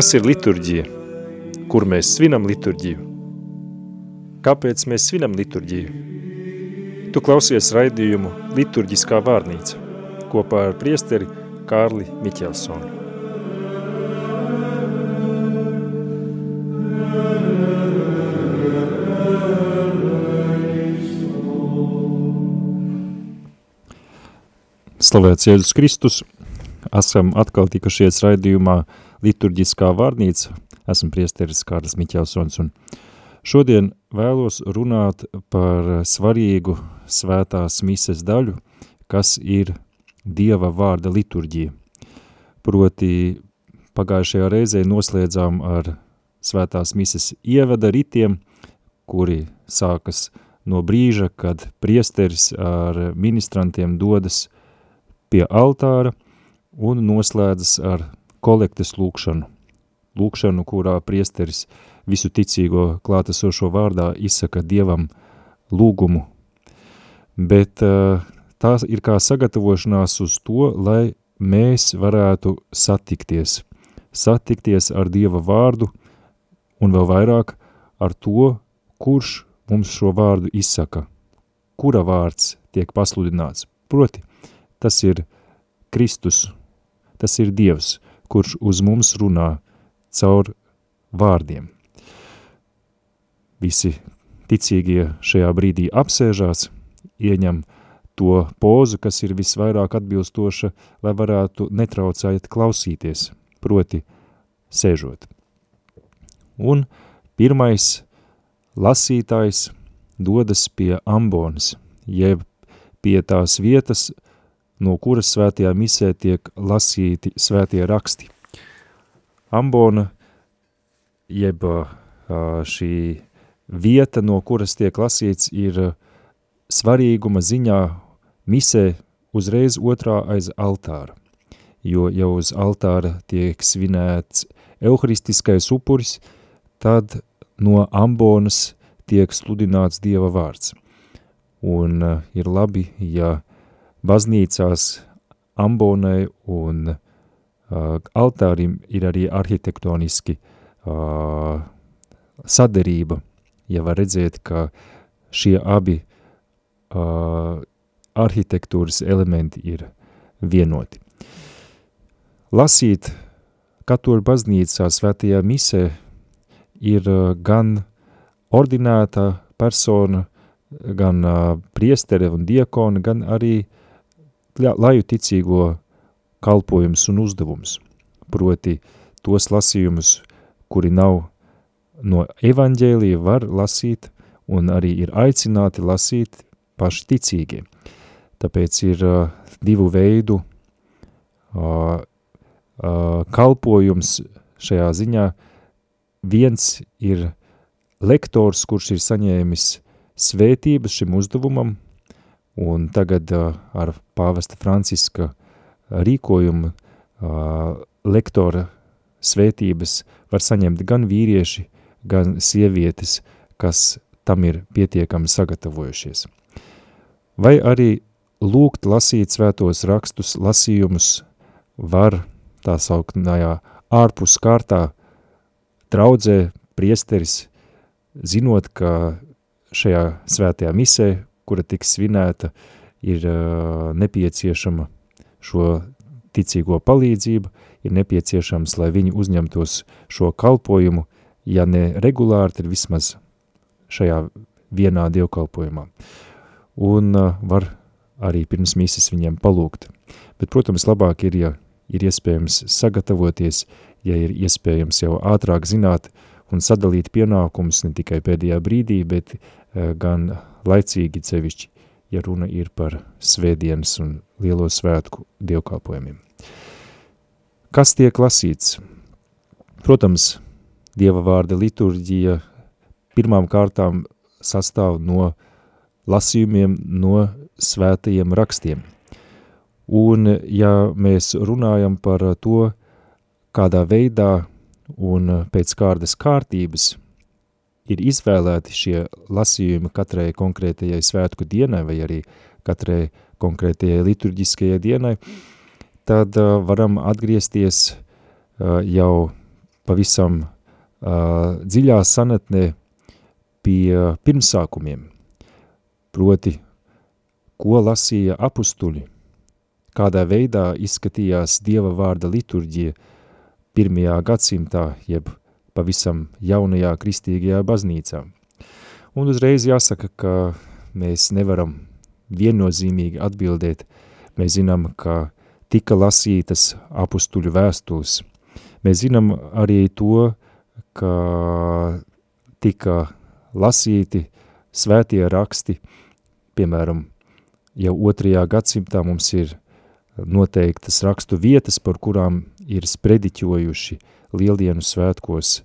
Kas ir liturģija? Kur mēs svinam liturģiju? Kāpēc mēs svinam liturģiju? Tu klausies raidījumu Liturģiskā vārnīca kopā ar priesteri Kārli Miķelsonu. Slavēts Jēzus Kristus, esam atkal tikušies raidījumā liturģiskā vārnīca. Esmu priesteris Kārlis Miķelsons un šodien vēlos runāt par svarīgu svētās mises daļu, kas ir Dieva vārda liturģija. Proti pagājušajā reizē noslēdzām ar svētās mises ievada ritiem, kuri sākas no brīža, kad priesteris ar ministrantiem dodas pie altāra un noslēdzas ar kolektes lūkšanu. Lūkšanu, kurā priesteris visu ticīgo klātesošo vārdā izsaka Dievam lūgumu. Bet uh, tā ir kā sagatavošanās uz to, lai mēs varētu satikties. Satikties ar Dieva vārdu un vēl vairāk ar to, kurš mums šo vārdu izsaka. Kura vārds tiek pasludināts? Proti, tas ir Kristus, tas ir Dievs, kurš uz mums runā caur vārdiem. Visi ticīgie šajā brīdī apsēžās, ieņem to pozu, kas ir visvairāk atbilstoša, lai varētu netraucēt klausīties, proti sēžot. Un pirmais lasītājs dodas pie ambonas, jeb pie tās vietas, no kuras svētajā misē tiek lasīti svētie raksti. Ambona, jeb šī vieta, no kuras tiek lasīts, ir svarīguma ziņā misē uzreiz otrā aiz altāra, jo jau uz altāra tiek svinēts euharistiskais upuris, tad no ambonas tiek sludināts Dieva vārds. Un uh, ir labi, ja baznīcās ambonai un uh, altārim ir arī arhitektoniski uh, saderība, ja var redzēt, ka šie abi uh, arhitektūras elementi ir vienoti. Lasīt katoļu baznīcā svētajā misē ir uh, gan ordinēta persona, gan uh, priestere un diakona, gan arī uh, laju ticīgo kalpojums un uzdevums, proti tos lasījumus, kuri nav no evaņģēlija, var lasīt un arī ir aicināti lasīt paši ticīgie. Tāpēc ir uh, divu veidu uh, uh, kalpojums šajā ziņā. Viens ir lektors, kurš ir saņēmis svētības šim uzdevumam, Un tagad uh, ar pāvesta Franciska rīkojumu uh, lektora svētības var saņemt gan vīrieši, gan sievietes, kas tam ir pietiekami sagatavojušies. Vai arī lūgt lasīt svētos rakstus, lasījumus var tā sauktnājā ārpus kārtā traudzē priesteris, zinot, ka šajā svētajā misē, kura tiks svinēta, ir nepieciešama šo ticīgo palīdzību, ir nepieciešams, lai viņi uzņemtos šo kalpojumu, ja ne regulāri, tad vismaz šajā vienā dievkalpojumā. Un var arī pirms mises viņiem palūgt. Bet, protams, labāk ir, ja ir iespējams sagatavoties, ja ir iespējams jau ātrāk zināt un sadalīt pienākumus ne tikai pēdējā brīdī, bet gan laicīgi cevišķi, ja runa ir par svētdienas un lielo svētku dievkalpojumiem. Kas tiek lasīts? Protams, Dieva vārda liturģija pirmām kārtām sastāv no lasījumiem no svētajiem rakstiem. Un ja mēs runājam par to, kādā veidā un pēc kādas kārtības ir izvēlēti šie lasījumi katrai konkrētajai svētku dienai vai arī katrai konkrētajai liturģiskajai dienai, tad uh, varam atgriezties uh, jau pavisam uh, dziļā sanatnē pie pirmsākumiem, proti, ko lasīja apustuļi, kādā veidā izskatījās Dieva vārda liturģija pirmajā gadsimtā, jeb pavisam jaunajā kristīgajā baznīcā. Un uzreiz jāsaka, ka mēs nevaram viennozīmīgi atbildēt. Mēs zinām, ka tika lasītas apustuļu vēstules. Mēs zinām arī to, ka tika lasīti svētie raksti, piemēram, jau otrajā gadsimtā mums ir noteiktas rakstu vietas, par kurām ir sprediķojuši lieldienu svētkos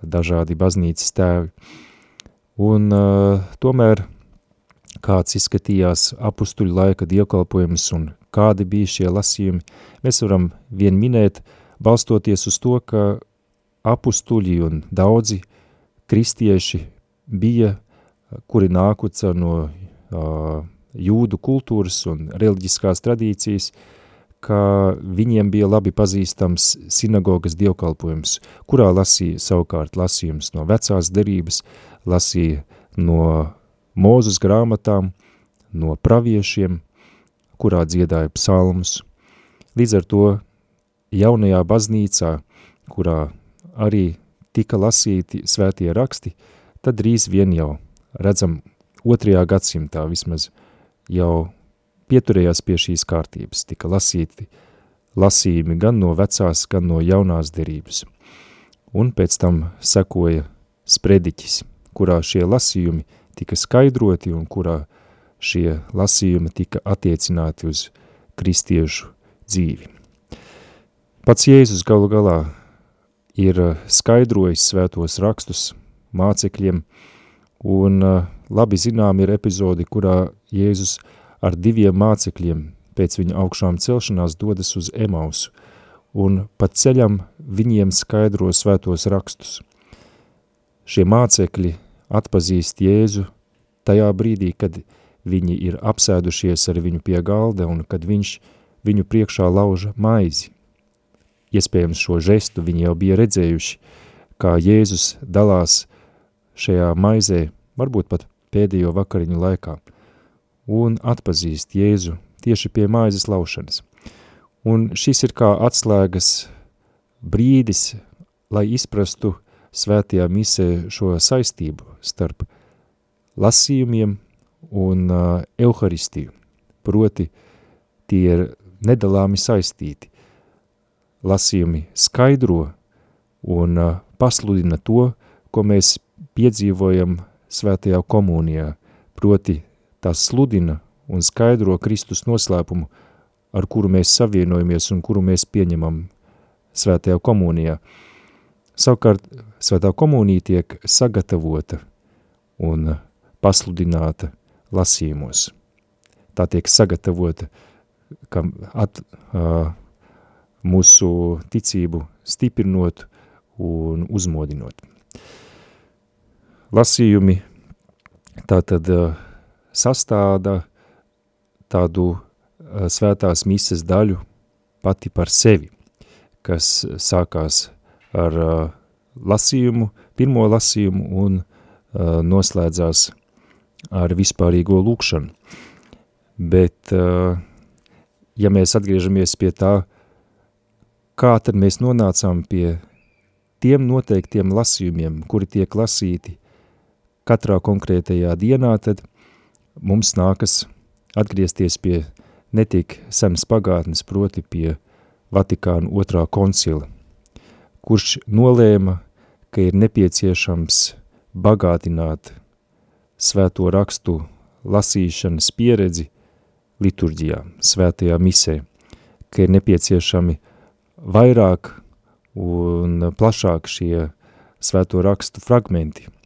dažādi baznīcas tēvi. Un uh, tomēr kāds izskatījās apustuļu laika dievkalpojums un kādi bija šie lasījumi, mēs varam vien minēt, balstoties uz to, ka apustuļi un daudzi kristieši bija, kuri nākuca no uh, jūdu kultūras un reliģiskās tradīcijas, ka viņiem bija labi pazīstams sinagogas dievkalpojums, kurā lasīja savukārt lasījums no vecās derības, lasīja no mūzus grāmatām, no praviešiem, kurā dziedāja psalmus. Līdz ar to jaunajā baznīcā, kurā arī tika lasīti svētie raksti, tad drīz vien jau redzam otrajā gadsimtā vismaz jau pieturējās pie šīs kārtības, tika lasīti lasījumi gan no vecās, gan no jaunās derības. Un pēc tam sekoja sprediķis, kurā šie lasījumi tika skaidroti un kurā šie lasījumi tika attiecināti uz kristiešu dzīvi. Pats Jēzus galu galā ir skaidrojis svētos rakstus mācekļiem, un labi zinām ir epizodi, kurā Jēzus ar diviem mācekļiem pēc viņa augšām celšanās dodas uz Emausu, un pa ceļam viņiem skaidro svētos rakstus. Šie mācekļi atpazīst Jēzu tajā brīdī, kad viņi ir apsēdušies ar viņu pie galda un kad viņš viņu priekšā lauža maizi. Iespējams šo žestu viņi jau bija redzējuši, kā Jēzus dalās šajā maizē, varbūt pat pēdējo vakariņu laikā, un atpazīst Jēzu tieši pie maizes laušanas. Un šis ir kā atslēgas brīdis, lai izprastu svētajā misē šo saistību starp lasījumiem un uh, euharistiju. Proti, tie ir nedalāmi saistīti. Lasījumi skaidro un uh, pasludina to, ko mēs piedzīvojam svētajā komunijā, proti tās sludina un skaidro Kristus noslēpumu, ar kuru mēs savienojamies un kuru mēs pieņemam svētajā komunijā. Savukārt, svētā komunija tiek sagatavota un pasludināta lasījumos. Tā tiek sagatavota, kam at, uh, mūsu ticību stiprinot un uzmodinot lasījumi tātad sastāda tādu svētās mises daļu pati par sevi, kas sākās ar lasījumu, pirmo lasījumu un noslēdzās ar vispārīgo lūkšanu. Bet, ja mēs atgriežamies pie tā, kā tad mēs nonācām pie tiem noteiktiem lasījumiem, kuri tiek lasīti katrā konkrētajā dienā, tad mums nākas atgriezties pie netik senas pagātnes, proti pie Vatikāna otrā koncila, kurš nolēma, ka ir nepieciešams bagātināt svēto rakstu lasīšanas pieredzi liturģijā, svētajā misē, ka ir nepieciešami vairāk un plašāk šie svēto rakstu fragmenti –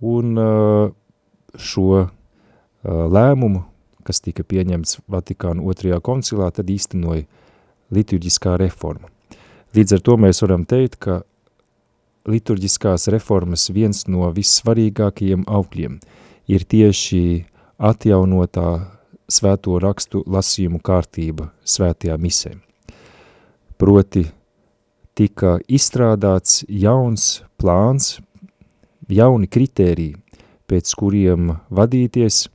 un šo lēmumu, kas tika pieņemts Vatikāna otrajā koncilā, tad īstenoja liturģiskā reforma. Līdz ar to mēs varam teikt, ka liturģiskās reformas viens no vissvarīgākajiem augļiem ir tieši atjaunotā svēto rakstu lasījumu kārtība svētajā misē. Proti tika izstrādāts jauns plāns, jauni kritēriji, pēc kuriem vadīties,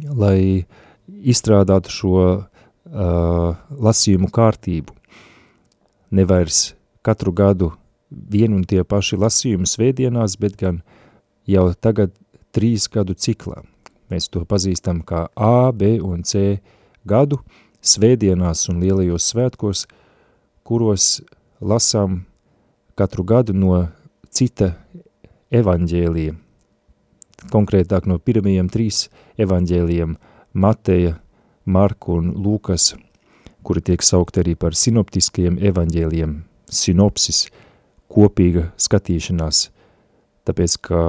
lai izstrādātu šo uh, lasījumu kārtību. Nevairs katru gadu vienu un tie paši lasījumi svētdienās, bet gan jau tagad trīs gadu ciklā. Mēs to pazīstam kā A, B un C gadu, svētdienās un lielajos svētkos, kuros lasām katru gadu no cita evaņģēlija, konkrētāk no pirmajiem trīs evaņģēlijiem Mateja, Marku un Lūkas, kuri tiek saukt arī par sinoptiskajiem evaņģēlijiem, sinopsis, kopīga skatīšanās, tāpēc, ka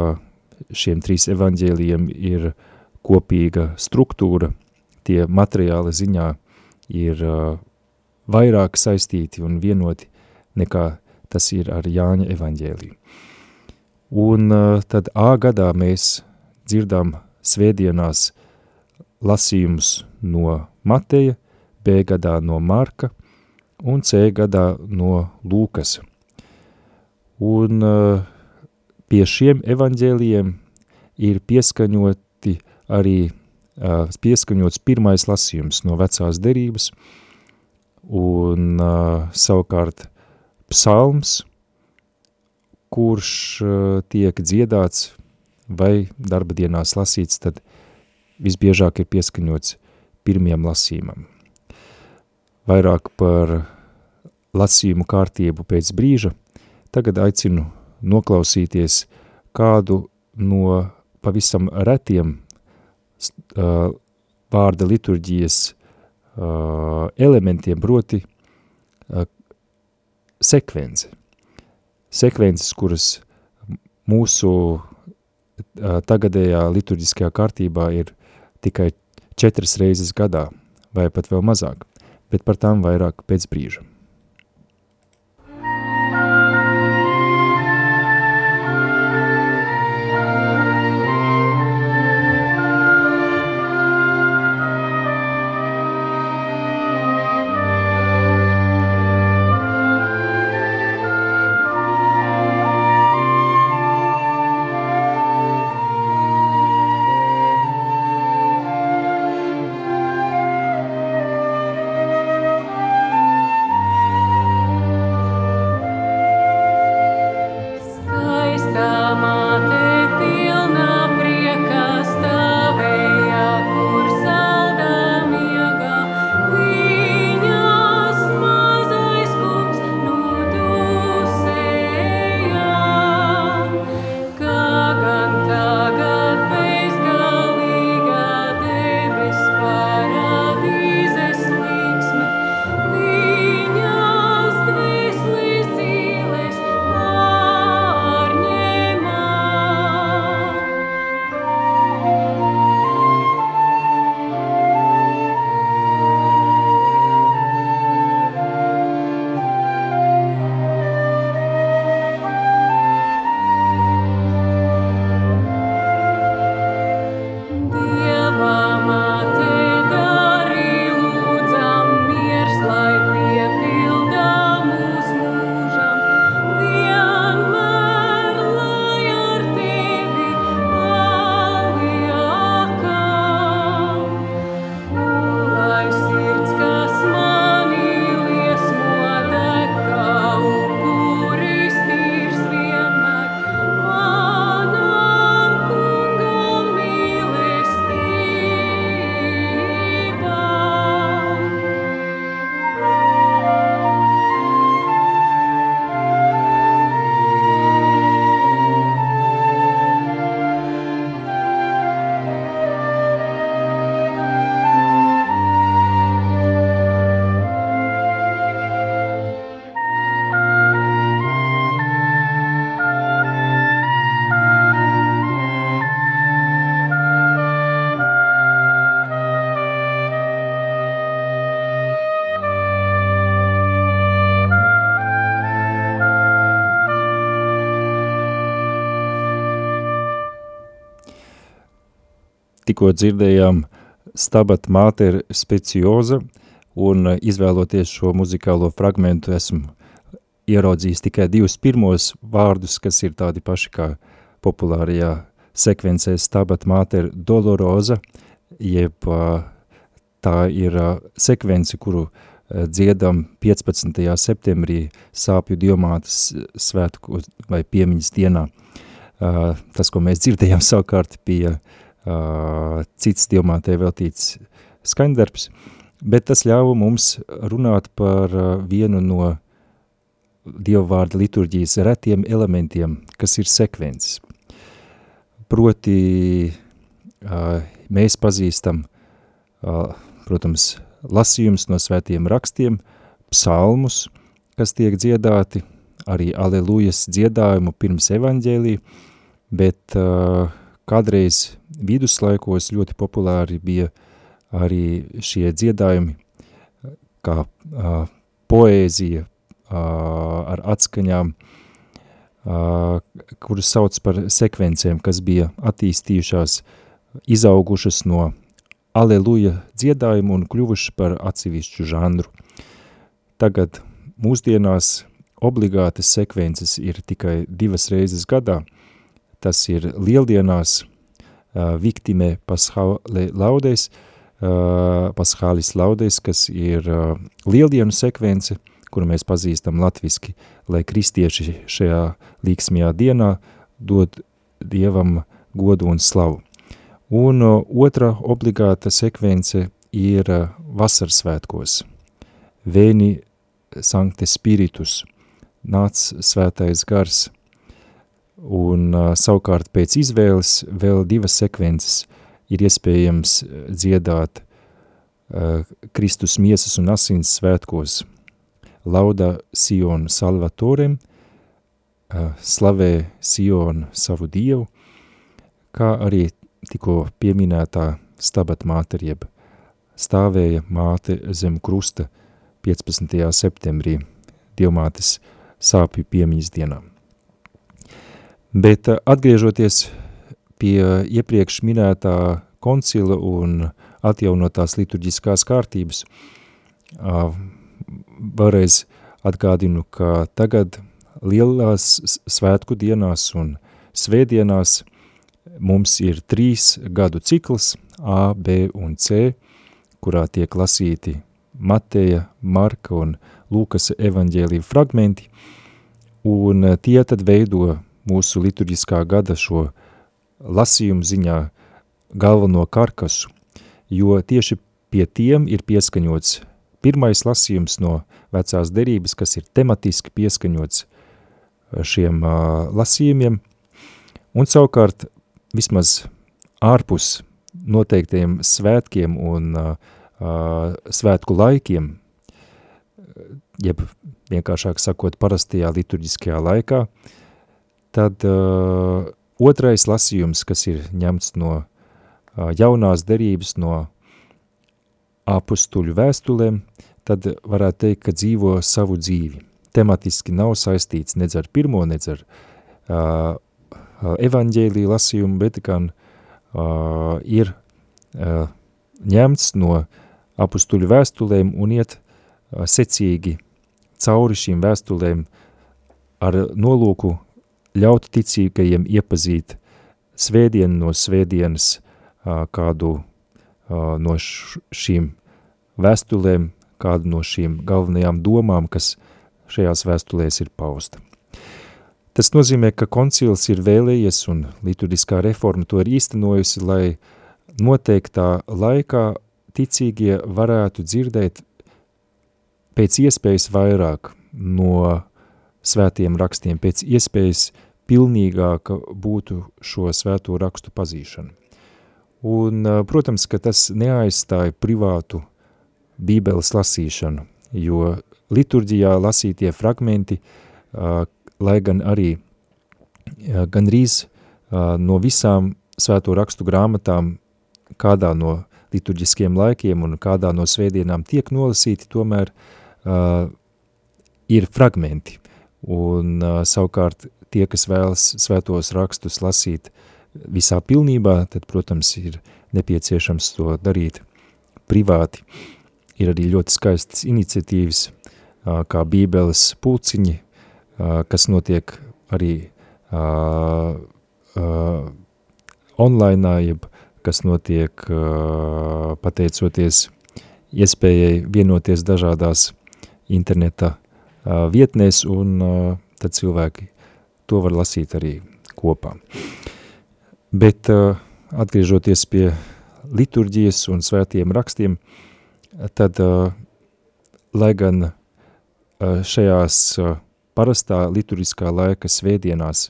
šiem trīs evaņģēlijiem ir kopīga struktūra, tie materiāla ziņā ir uh, vairāk saistīti un vienoti nekā tas ir ar Jāņa evaņģēliju. Un uh, tad A gadā mēs dzirdām svētdienās lasījumus no Mateja, B gadā no Marka un C gadā no Lūkas. Un uh, pie šiem evaņģēlijiem ir pieskaņoti arī uh, pieskaņots pirmais lasījums no vecās derības un savukārt psalms, kurš uh, tiek dziedāts vai darba dienās lasīts, tad visbiežāk ir pieskaņots pirmiem lasījumam. Vairāk par lasījumu kārtību pēc brīža, tagad aicinu noklausīties kādu no pavisam retiem uh, vārda liturģijas uh, elementiem, proti uh, sekvence. Sekvences, kuras mūsu tagadējā liturģiskajā kārtībā ir tikai četras reizes gadā, vai pat vēl mazāk, bet par tām vairāk pēc brīža. Tikko dzirdējām Stabat Mater Specioza, un izvēloties šo muzikālo fragmentu esmu ieraudzījis tikai divus pirmos vārdus, kas ir tādi paši kā populārajā sekvencē Stabat Mater Dolorosa, jeb tā ir sekvence, kuru dziedam 15. septembrī sāpju diomātas svētku vai piemiņas dienā. Tas, ko mēs dzirdējām savukārt, bija cits diomātē veltīts skaņdarbs, bet tas ļāva mums runāt par vienu no dievvvārda liturģijas retiem elementiem, kas ir sekvences. Proti mēs pazīstam, protams, lasījums no svētiem rakstiem, psalmus, kas tiek dziedāti, arī alelujas dziedājumu pirms evaņģēlī, bet kādreiz viduslaikos ļoti populāri bija arī šie dziedājumi, kā uh, poēzija uh, ar atskaņām, uh, kuras sauc par sekvencēm, kas bija attīstījušās, izaugušas no aleluja dziedājumu un kļuvuši par atsevišķu žanru. Tagad mūsdienās obligātas sekvences ir tikai divas reizes gadā. Tas ir lieldienās Viktime Paschale Laudes, uh, Paschālis Laudes, kas ir uh, lieldienu sekvence, kuru mēs pazīstam latviski, lai kristieši šajā līksmajā dienā dod Dievam godu un slavu. Un otra obligāta sekvence ir uh, vasarsvētkos. Vēni Sancte Spiritus, nāc svētais gars, un savukārt pēc izvēles vēl divas sekvences ir iespējams dziedāt uh, Kristus miesas un asins svētkos. Lauda Sionu Salvatorem, uh, slavē Sionu savu dievu, kā arī tikko pieminētā stabat māte, jeb stāvēja māte zem krusta 15. septembrī, dievmātes sāpju piemiņas dienām. Bet eh, atgriežoties pie iepriekš minētā koncila un atjaunotās liturģiskās kārtības, vēlreiz atgādinu, ka tagad lielās svētku dienās un svētdienās mums ir trīs gadu cikls A, B un C, kurā tiek lasīti Mateja, Marka un Lūkas evaņģēlija fragmenti, un tie tad veido mūsu liturģiskā gada šo lasījumu ziņā galveno karkasu, jo tieši pie tiem ir pieskaņots pirmais lasījums no vecās derības, kas ir tematiski pieskaņots šiem uh, lasījumiem, un savukārt vismaz ārpus noteiktiem svētkiem un uh, uh, svētku laikiem, jeb vienkāršāk sakot parastajā liturģiskajā laikā, tad uh, otrais lasījums, kas ir ņemts no uh, jaunās derības, no apustuļu vēstulēm, tad varētu teikt, ka dzīvo savu dzīvi. Tematiski nav saistīts nedz ar pirmo, nedz ar uh, evaņģēlī lasījumu, bet gan uh, ir uh, ņemts no apustuļu vēstulēm un iet uh, secīgi cauri šīm vēstulēm ar nolūku ļaut ticīgajiem iepazīt svētdienu no svētdienas kādu no šīm vēstulēm, kādu no šīm galvenajām domām, kas šajās vēstulēs ir pausta. Tas nozīmē, ka koncils ir vēlējies un liturgiskā reforma to ir īstenojusi, lai noteiktā laikā ticīgie varētu dzirdēt pēc iespējas vairāk no svētiem rakstiem, pēc iespējas pilnīgāka būtu šo svēto rakstu pazīšana. Un, protams, ka tas neaizstāja privātu bībeles lasīšanu, jo liturģijā lasītie fragmenti, lai gan arī gandrīz no visām svēto rakstu grāmatām kādā no liturģiskiem laikiem un kādā no svētdienām tiek nolasīti, tomēr uh, ir fragmenti. Un savukārt tie, kas vēlas svētos rakstus lasīt visā pilnībā, tad, protams, ir nepieciešams to darīt privāti. Ir arī ļoti skaistas iniciatīvas, kā bībeles pulciņi, kas notiek arī uh, uh, online, jeb kas notiek uh, pateicoties iespējai vienoties dažādās interneta vietnēs, un tad cilvēki to var lasīt arī kopā. Bet atgriežoties pie liturģijas un svētiem rakstiem, tad, lai gan šajās parastā liturgiskā laika svētdienās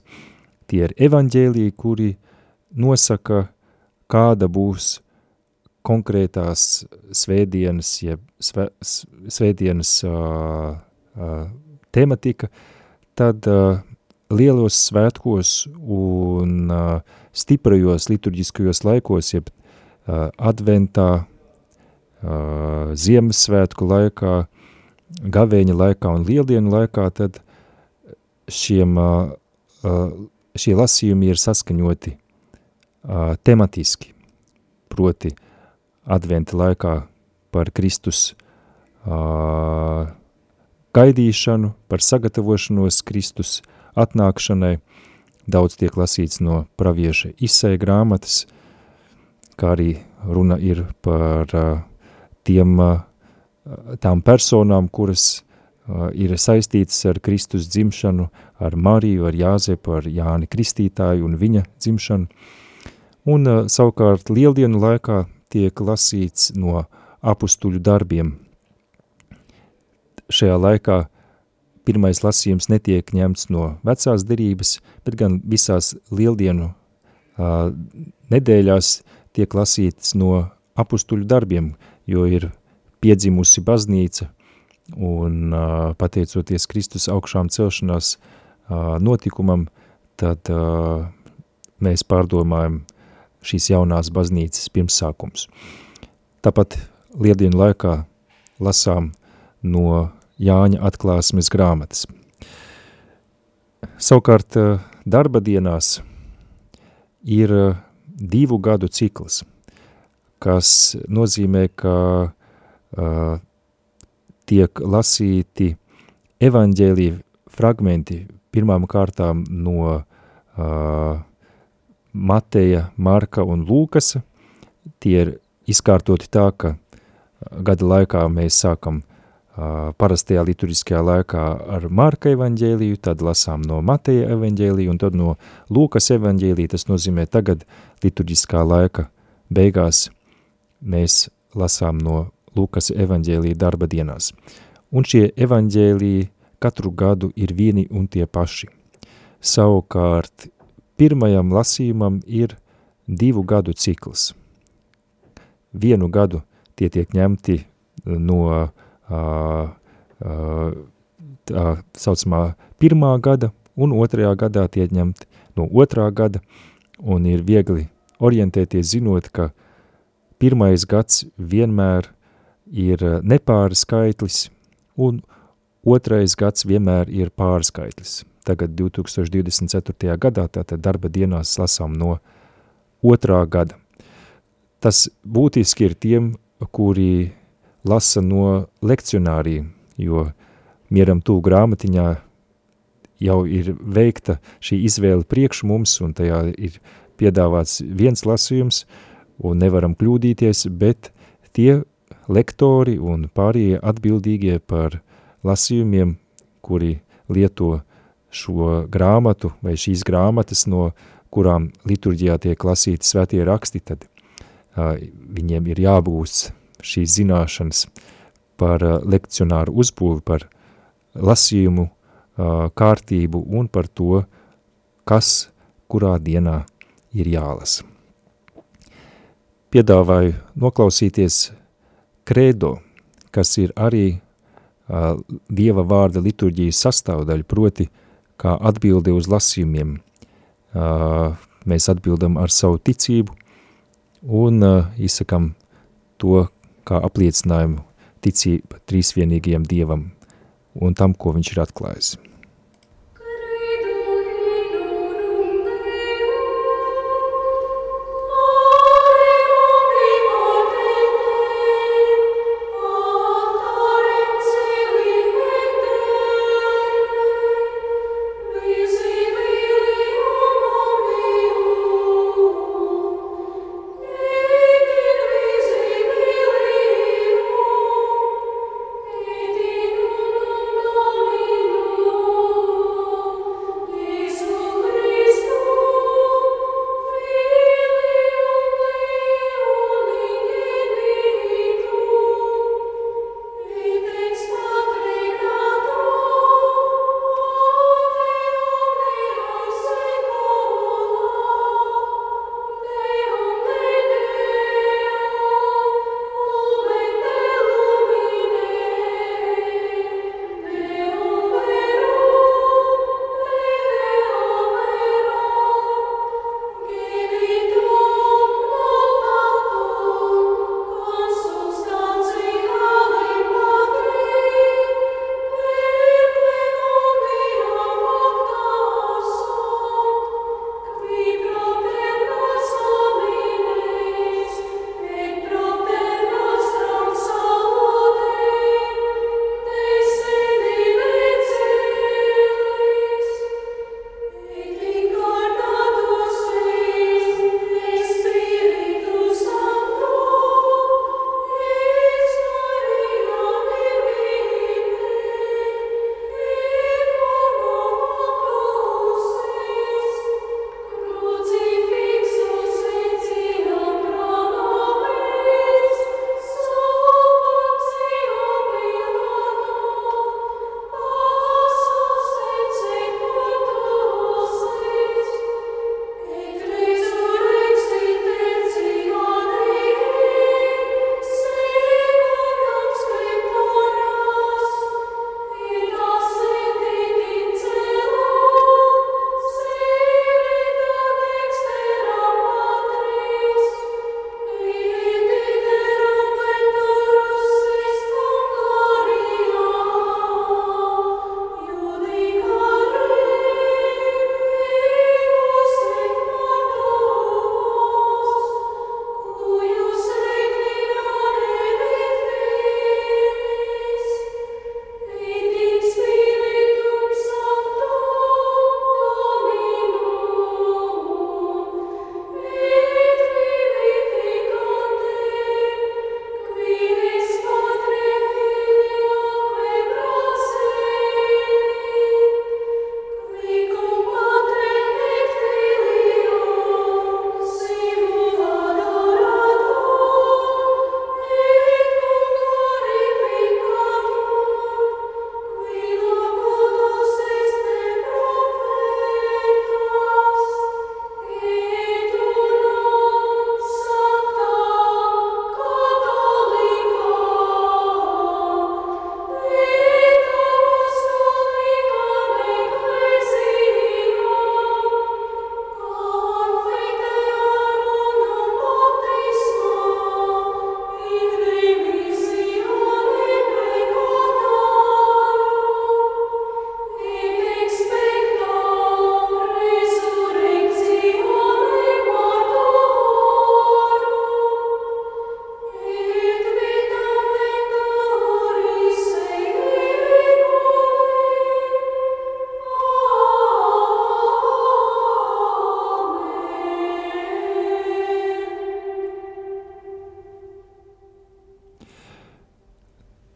tie ir evaņģēliji, kuri nosaka, kāda būs konkrētās svētdienas, jeb svē, svētdienas uh, uh, tematika, tad uh, lielos svētkos un uh, stiprajos liturģiskajos laikos, jeb uh, adventā, uh, Ziemassvētku laikā, gavēņa laikā un lieldienu laikā, tad šiem, uh, šie lasījumi ir saskaņoti uh, tematiski, proti adventa laikā par Kristus uh, gaidīšanu, par sagatavošanos Kristus atnākšanai. Daudz tiek lasīts no pravieša izsēja grāmatas, kā arī runa ir par tiem, tām personām, kuras ir saistītas ar Kristus dzimšanu, ar Mariju, ar Jāzepu, ar Jāni Kristītāju un viņa dzimšanu. Un savukārt lieldienu laikā tiek lasīts no apustuļu darbiem. Šajā laikā pirmais lasījums netiek ņemts no vecās derības, bet gan visās lieldienu uh, nedēļās tiek lasīts no apustuļu darbiem, jo ir piedzimusi baznīca un uh, pateicoties Kristus augšām celšanās uh, notikumam, tad uh, mēs pārdomājam šīs jaunās baznīcas pirmsākums. Tāpat liedienu laikā lasām no Jāņa atklāsmes grāmatas. Savukārt darba dienās ir divu gadu cikls, kas nozīmē, ka uh, tiek lasīti evaņģēlija fragmenti pirmām kārtām no uh, Mateja, Marka un Lūkasa. Tie ir izkārtoti tā, ka gada laikā mēs sākam parastajā liturģiskajā laikā ar Marka evaņģēliju, tad lasām no Mateja evaņģēliju un tad no Lūkas evaņģēliju. Tas nozīmē tagad liturģiskā laika beigās mēs lasām no Lūkas evaņģēlija darba dienās. Un šie evaņģēliji katru gadu ir vieni un tie paši. Savukārt pirmajam lasījumam ir divu gadu cikls. Vienu gadu tie tiek ņemti no uh, tā saucamā pirmā gada, un otrajā gadā tie ņemti no otrā gada, un ir viegli orientēties zinot, ka pirmais gads vienmēr ir nepārskaitlis, un otrais gads vienmēr ir pārskaitlis tagad 2024. gadā, tātad darba dienās lasām no otrā gada. Tas būtiski ir tiem, kuri lasa no lekcionāriem, jo mieram tū grāmatiņā jau ir veikta šī izvēle priekš mums, un tajā ir piedāvāts viens lasījums, un nevaram kļūdīties, bet tie lektori un pārējie atbildīgie par lasījumiem, kuri lieto šo grāmatu vai šīs grāmatas, no kurām liturģijā tiek lasīti svētie raksti, tad uh, viņiem ir jābūst šīs zināšanas par uh, lekcionāru uzbūvi, par lasījumu uh, kārtību un par to, kas kurā dienā ir jālasa. Piedāvāju noklausīties kredo, kas ir arī uh, Dieva vārda liturģijas sastāvdaļa, proti uh, kā atbildi uz lasījumiem. Mēs atbildam ar savu ticību un izsakam to kā apliecinājumu ticība trīsvienīgajam Dievam un tam, ko viņš ir atklājis.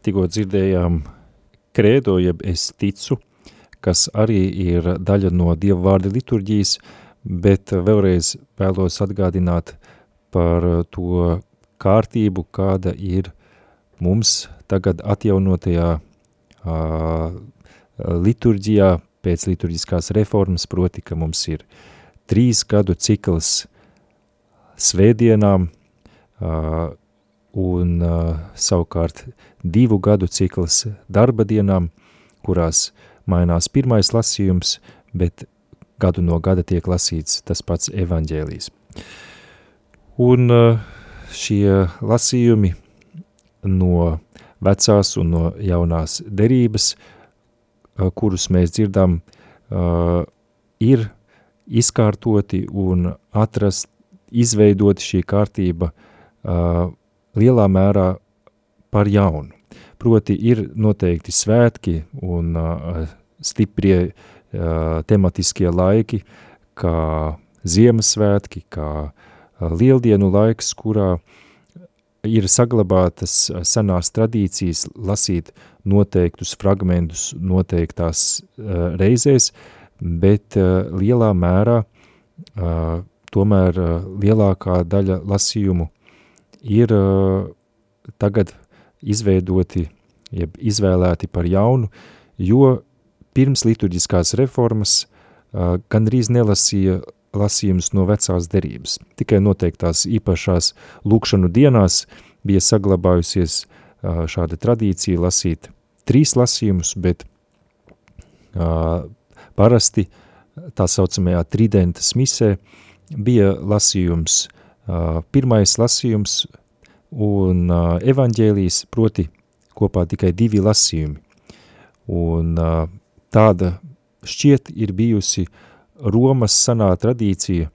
Tikko dzirdējām krēdo, jeb es ticu, kas arī ir daļa no Dieva vārda liturģijas, bet vēlreiz vēlos atgādināt par to kārtību, kāda ir mums tagad atjaunotajā uh, liturģijā pēc liturģiskās reformas, proti, ka mums ir trīs gadu cikls svētdienām uh, un uh, savukārt divu gadu cikls darba dienām, kurās mainās pirmais lasījums, bet gadu no gada tiek lasīts tas pats evaņģēlijs. Un uh, šie lasījumi no vecās un no jaunās derības, kurus mēs dzirdam, ir izkārtoti un atrast, izveidot šī kārtība lielā mērā par jaunu. Proti ir noteikti svētki un stiprie tematiskie laiki, kā Ziemassvētki, kā lieldienu laiks, kurā uh, ir saglabātas senās tradīcijas lasīt noteiktus fragmentus noteiktās uh, reizēs, bet uh, lielā mērā uh, tomēr uh, lielākā daļa lasījumu ir uh, tagad izveidoti, jeb izvēlēti par jaunu, jo pirms liturģiskās reformas uh, gandrīz nelasīja lasījums no vecās derības. Tikai noteiktās īpašās lūkšanu dienās bija saglabājusies šāda tradīcija lasīt trīs lasījumus, bet parasti tā saucamajā tridentas misē bija lasījums, pirmais lasījums un evaņģēlijas, proti kopā tikai divi lasījumi. Un tāda šķiet ir bijusi Romas sanā tradīcija,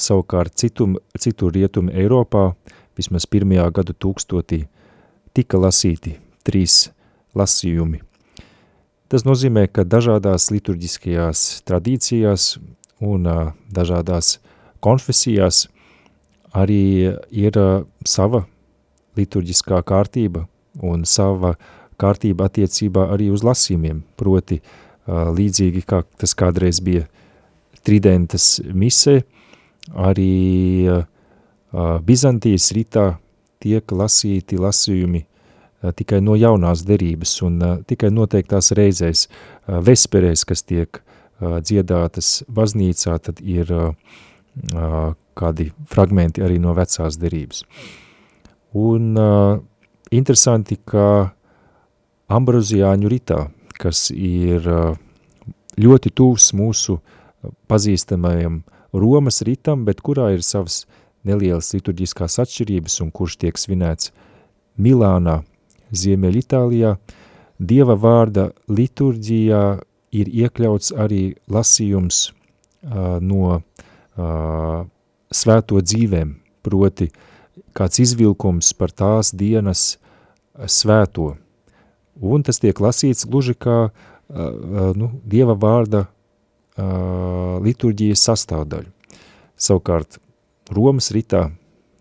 savukārt citum, citur rietumu Eiropā, vismaz pirmajā gadu tūkstotī, tika lasīti trīs lasījumi. Tas nozīmē, ka dažādās liturģiskajās tradīcijās un dažādās konfesijās arī ir sava liturģiskā kārtība un sava kārtība attiecībā arī uz lasījumiem, proti līdzīgi kā tas kādreiz bija tridentas misē, arī uh, Bizantijas ritā tiek lasīti lasījumi uh, tikai no jaunās derības un uh, tikai noteiktās reizēs uh, vesperēs, kas tiek uh, dziedātas baznīcā, tad ir uh, uh, kādi fragmenti arī no vecās derības. Un interesanti, ka Ambrozijāņu ritā, kas ir ļoti tūs mūsu pazīstamajam Romas ritam, bet kurā ir savas nelielas liturģiskās atšķirības un kurš tiek svinēts Milānā, Ziemeļitālijā, Dieva vārda liturģijā ir iekļauts arī lasījums uh, no uh, svēto dzīvēm, proti kāds izvilkums par tās dienas svēto. Un tas tiek lasīts gluži kā uh, nu, Dieva vārda uh, liturģijas sastāvdaļu. Savukārt Romas ritā,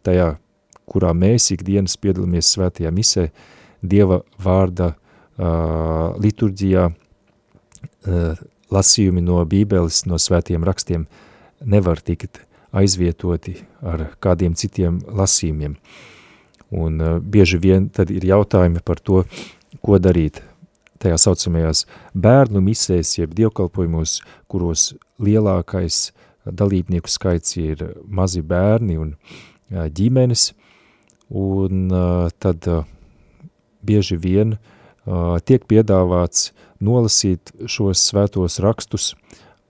tajā, kurā mēs ikdienas piedalāmies svētajā misē, Dieva vārda uh, liturģijā uh, lasījumi no bībeles, no svētiem rakstiem nevar tikt aizvietoti ar kādiem citiem lasījumiem. Un uh, bieži vien tad ir jautājumi par to, ko darīt tajā saucamajās bērnu misēs, jeb dievkalpojumos, kuros lielākais dalībnieku skaits ir mazi bērni un ģimenes, un tad bieži vien tiek piedāvāts nolasīt šos svētos rakstus,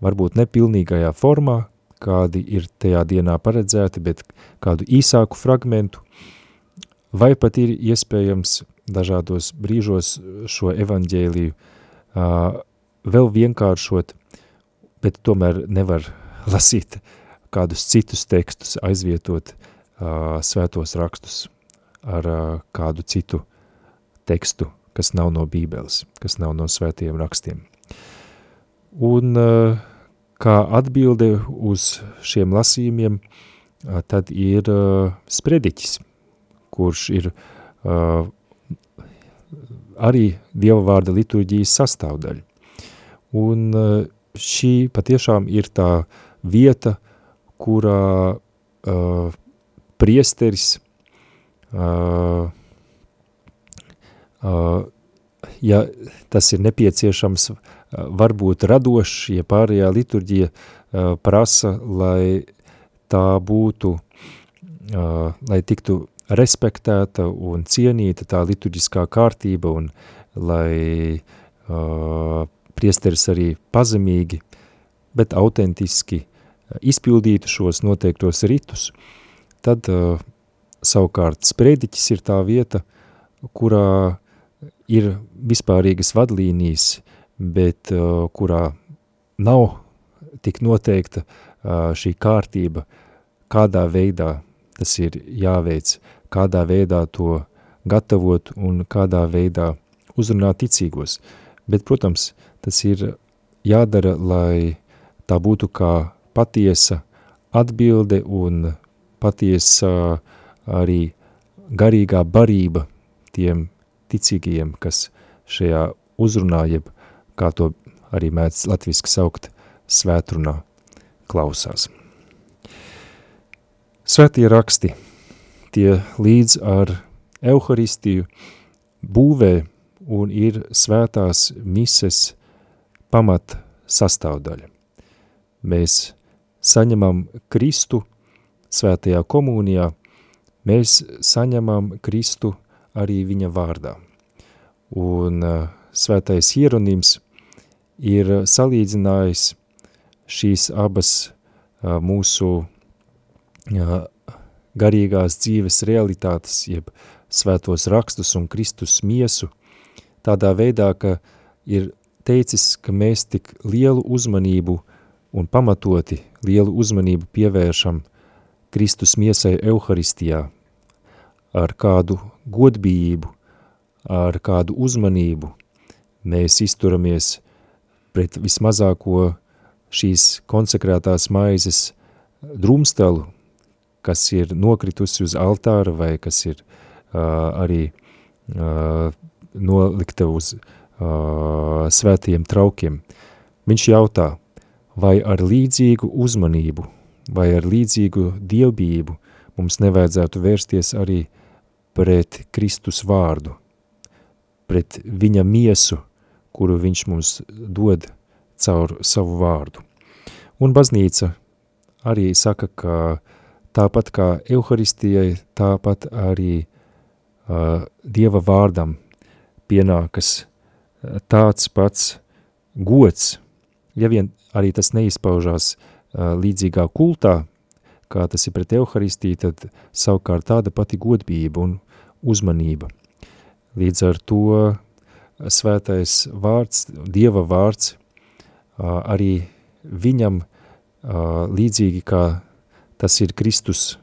varbūt nepilnīgajā formā, kādi ir tajā dienā paredzēti, bet kādu īsāku fragmentu, vai pat ir iespējams dažādos brīžos šo evaņģēliju uh, vēl vienkāršot, bet tomēr nevar lasīt kādus citus tekstus, aizvietot uh, svētos rakstus ar uh, kādu citu tekstu, kas nav no bībeles, kas nav no svētiem rakstiem. Un uh, kā atbilde uz šiem lasījumiem, tad ir sprediķis, kurš ir arī Dieva vārda liturģijas sastāvdaļa. Un šī patiešām ir tā vieta, kurā uh, priesteris, uh, uh, ja tas ir nepieciešams, uh, varbūt radošs, ja pārējā liturģija uh, prasa, lai tā būtu, uh, lai tiktu respektēta un cienīta tā liturģiskā kārtība un lai uh, priesteris arī pazemīgi, bet autentiski izpildītu šos noteiktos ritus, tad uh, savukārt sprediķis ir tā vieta, kurā ir vispārīgas vadlīnijas, bet uh, kurā nav tik noteikta uh, šī kārtība, kādā veidā tas ir jāveic, kādā veidā to gatavot un kādā veidā uzrunāt ticīgos. Bet, protams, tas ir jādara, lai tā būtu kā patiesa atbilde un patiesa arī garīgā barība tiem ticīgajiem, kas šajā uzrunā, jeb kā to arī mēdz latviski saukt, svētrunā klausās. Svētie raksti, tie līdz ar Euharistiju būvē un ir svētās mises pamat sastāvdaļa. Mēs saņemam Kristu svētajā komunijā, mēs saņemam Kristu arī viņa vārdā. Un uh, svētais Hieronīms ir salīdzinājis šīs abas mūsu garīgās dzīves realitātes, jeb svētos rakstus un Kristus miesu, tādā veidā, ka ir teicis, ka mēs tik lielu uzmanību un pamatoti lielu uzmanību pievēršam Kristus miesai Euharistijā, ar kādu godbijību, ar kādu uzmanību mēs izturamies pret vismazāko šīs konsekrētās maizes drumstelu, kas ir nokritusi uz altāra vai kas ir uh, arī uh, nolikta uz uh, svētiem traukiem. Viņš jautā, vai ar līdzīgu uzmanību, vai ar līdzīgu dievbību mums nevajadzētu vērsties arī pret Kristus vārdu, pret viņa miesu, kuru viņš mums dod caur savu vārdu. Un baznīca arī saka, ka tāpat kā Euharistijai, tāpat arī uh, Dieva vārdam pienākas tāds pats gods, ja vien arī tas neizpaužās uh, līdzīgā kultā, kā tas ir pret Euharistiju, tad savukārt tāda pati godbība un uzmanība. Līdz ar to svētais vārds, Dieva vārds, arī viņam līdzīgi kā tas ir Kristus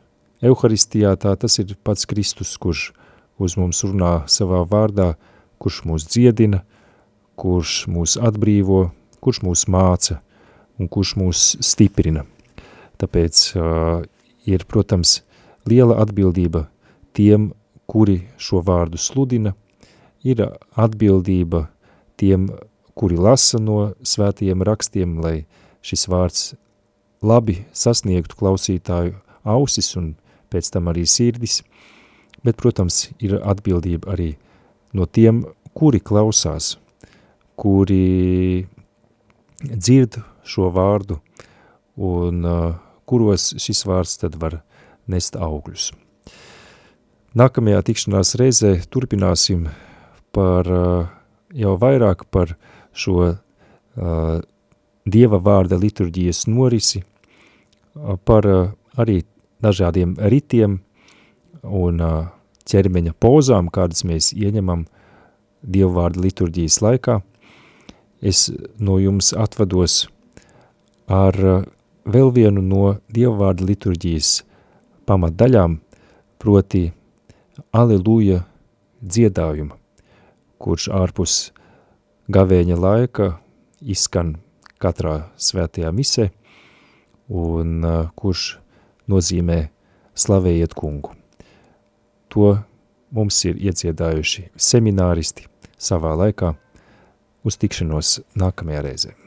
Euharistijā, tā tas ir pats Kristus, kurš uz mums runā savā vārdā, kurš mūs dziedina, kurš mūs atbrīvo, kurš mūs māca, un kurš mūs stiprina. Tāpēc uh, ir, protams, liela atbildība tiem, kuri šo vārdu sludina, ir atbildība tiem, kuri lasa no svētajiem rakstiem, lai šis vārds labi sasniegtu klausītāju ausis un pēc tam arī sirdis, bet, protams, ir atbildība arī no tiem, kuri klausās, kuri dzird šo vārdu un uh, kuros šis vārds tad var nest augļus. Nākamajā tikšanās reizē turpināsim par uh, jau vairāk par šo uh, Dieva vārda liturģijas norisi, uh, par uh, arī dažādiem ritiem un uh, ķermeņa pozām, kādas mēs ieņemam Dieva vārda liturģijas laikā. Es no jums atvados ar vēl vienu no dievvārda liturģijas pamatdaļām, proti Aleluja dziedājuma, kurš ārpus gavēņa laika izskan katrā svētajā misē un kurš nozīmē slavējiet kungu. To mums ir iedziedājuši semināristi, savā laikā. Uz tikšanos nākamajā reizē.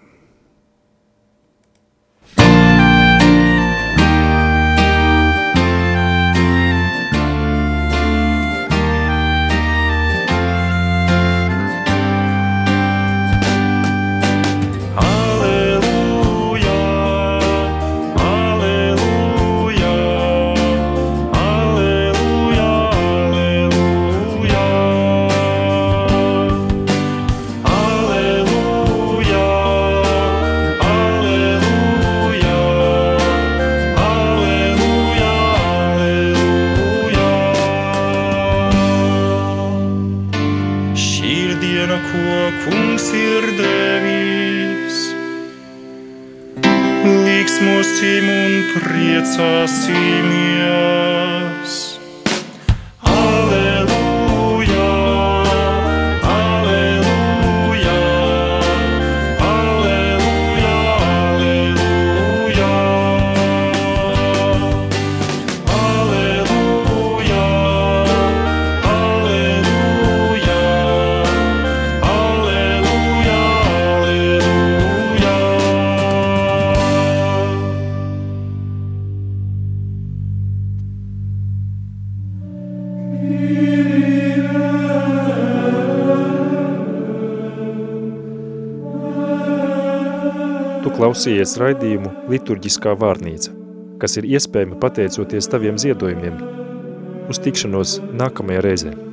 to see. Klausījies raidījumu Liturģiskā vārnīca, kas ir iespējama pateicoties taviem ziedojumiem. Uz tikšanos nākamajā reizē.